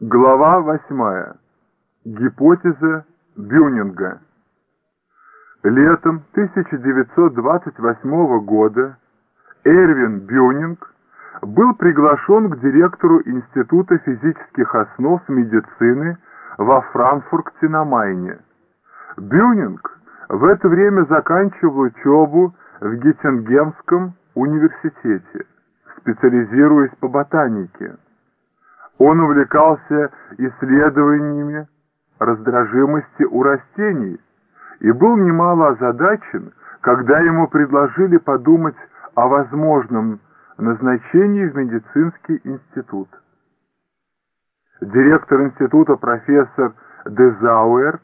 Глава 8. Гипотеза Бюнинга. Летом 1928 года Эрвин Бюнинг был приглашен к директору Института физических основ медицины во Франкфурте на Майне. Бюнинг в это время заканчивал учебу в Геттингемском университете, специализируясь по ботанике. Он увлекался исследованиями раздражимости у растений и был немало озадачен, когда ему предложили подумать о возможном назначении в медицинский институт. Директор института профессор Дезауэр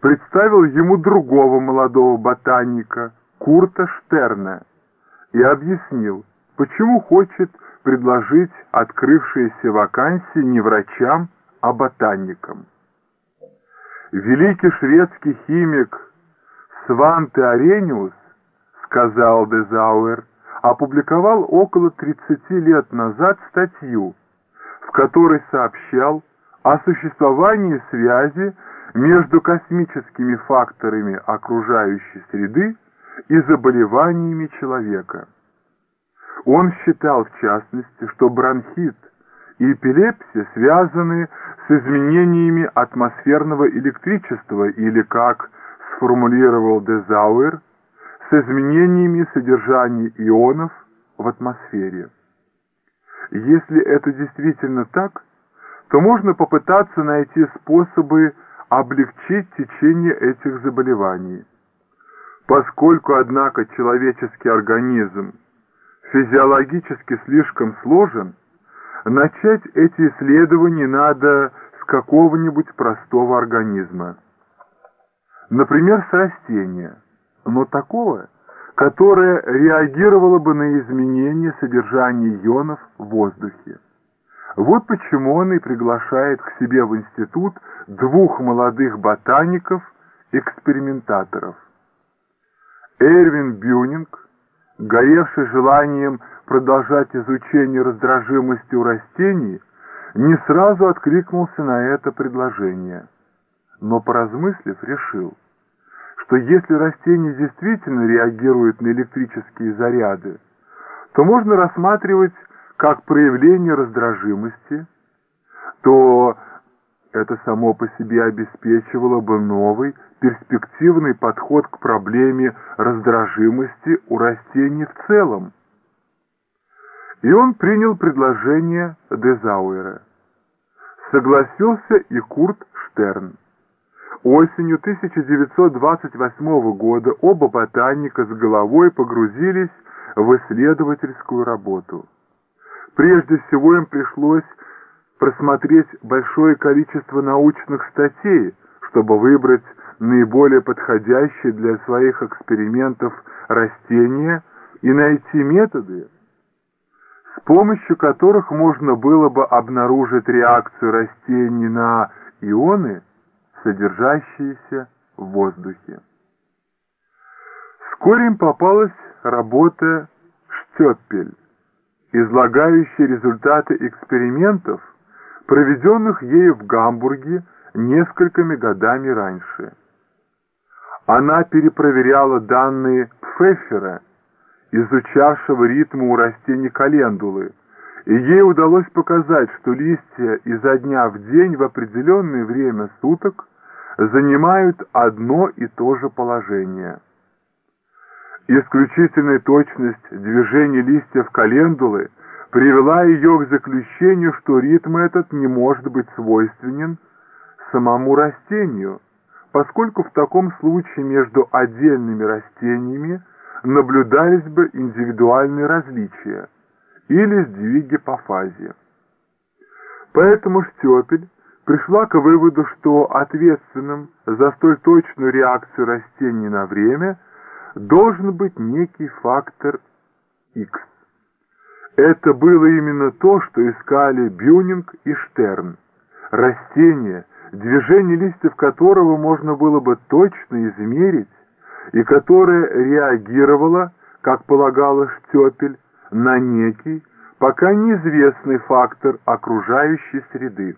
представил ему другого молодого ботаника, Курта Штерна, и объяснил, почему хочет предложить открывшиеся вакансии не врачам, а ботаникам. Великий шведский химик Сванте Арениус, сказал Дезауэр, опубликовал около 30 лет назад статью, в которой сообщал о существовании связи между космическими факторами окружающей среды и заболеваниями человека. Он считал, в частности, что бронхит и эпилепсия связаны с изменениями атмосферного электричества или, как сформулировал Дезауэр, с изменениями содержания ионов в атмосфере. Если это действительно так, то можно попытаться найти способы облегчить течение этих заболеваний. Поскольку, однако, человеческий организм физиологически слишком сложен, начать эти исследования надо с какого-нибудь простого организма. Например, с растения, но такого, которое реагировало бы на изменение содержания ионов в воздухе. Вот почему он и приглашает к себе в институт двух молодых ботаников-экспериментаторов. Эрвин Бюнинг горевший желанием продолжать изучение раздражимости у растений, не сразу откликнулся на это предложение, но, поразмыслив, решил, что если растения действительно реагируют на электрические заряды, то можно рассматривать как проявление раздражимости, то это само по себе обеспечивало бы новый, перспективный подход к проблеме раздражимости у растений в целом. И он принял предложение Дезауэра. Согласился и Курт Штерн. Осенью 1928 года оба ботаника с головой погрузились в исследовательскую работу. Прежде всего им пришлось просмотреть большое количество научных статей, чтобы выбрать наиболее подходящие для своих экспериментов растения и найти методы, с помощью которых можно было бы обнаружить реакцию растений на ионы, содержащиеся в воздухе. Вскоре им попалась работа Штеппель, излагающая результаты экспериментов, проведенных ею в Гамбурге несколькими годами раньше. Она перепроверяла данные Пфеффера, изучавшего ритмы у растений календулы, и ей удалось показать, что листья изо дня в день в определенное время суток занимают одно и то же положение. Исключительная точность движения листьев календулы привела ее к заключению, что ритм этот не может быть свойственен самому растению, поскольку в таком случае между отдельными растениями наблюдались бы индивидуальные различия или сдвиги по фазе. Поэтому Штепель пришла к выводу, что ответственным за столь точную реакцию растений на время должен быть некий фактор X. Это было именно то, что искали Бюнинг и Штерн. Растение, движение листьев которого можно было бы точно измерить, и которое реагировало, как полагала Штепель, на некий, пока неизвестный фактор окружающей среды.